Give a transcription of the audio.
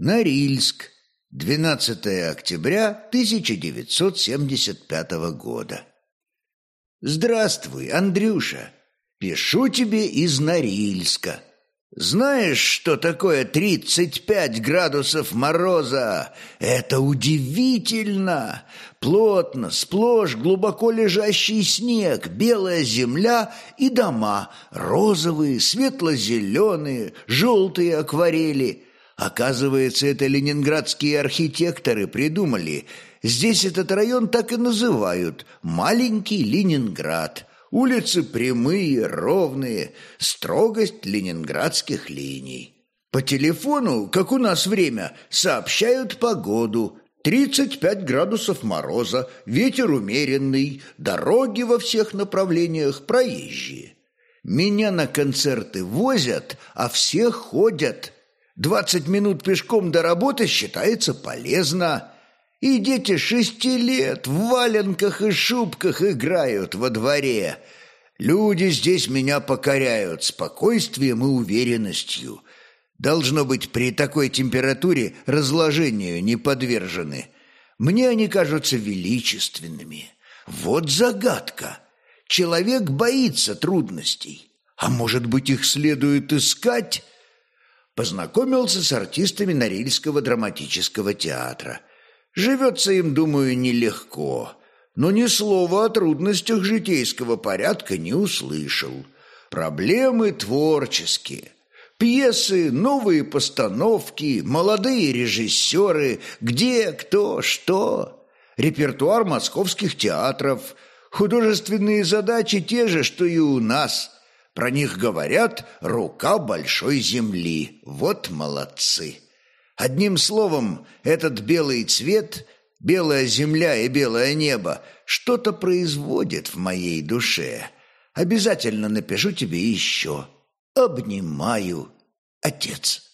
Норильск, 12 октября 1975 года. Здравствуй, Андрюша. Пишу тебе из Норильска. Знаешь, что такое 35 градусов мороза? Это удивительно! Плотно, сплошь глубоко лежащий снег, белая земля и дома, розовые, светло-зеленые, желтые акварели. Оказывается, это ленинградские архитекторы придумали. Здесь этот район так и называют «Маленький Ленинград». Улицы прямые, ровные, строгость ленинградских линий. По телефону, как у нас время, сообщают погоду. 35 градусов мороза, ветер умеренный, дороги во всех направлениях проезжие. Меня на концерты возят, а все ходят. 20 минут пешком до работы считается полезно. И дети шести лет в валенках и шубках играют во дворе. Люди здесь меня покоряют спокойствием и уверенностью. Должно быть, при такой температуре разложению не подвержены. Мне они кажутся величественными. Вот загадка. Человек боится трудностей. А может быть, их следует искать? Познакомился с артистами Норильского драматического театра – Живется им, думаю, нелегко, но ни слова о трудностях житейского порядка не услышал. Проблемы творческие. Пьесы, новые постановки, молодые режиссеры, где, кто, что. Репертуар московских театров. Художественные задачи те же, что и у нас. Про них говорят «рука большой земли». Вот молодцы. Одним словом, этот белый цвет, белая земля и белое небо что-то производит в моей душе. Обязательно напишу тебе еще. Обнимаю, отец.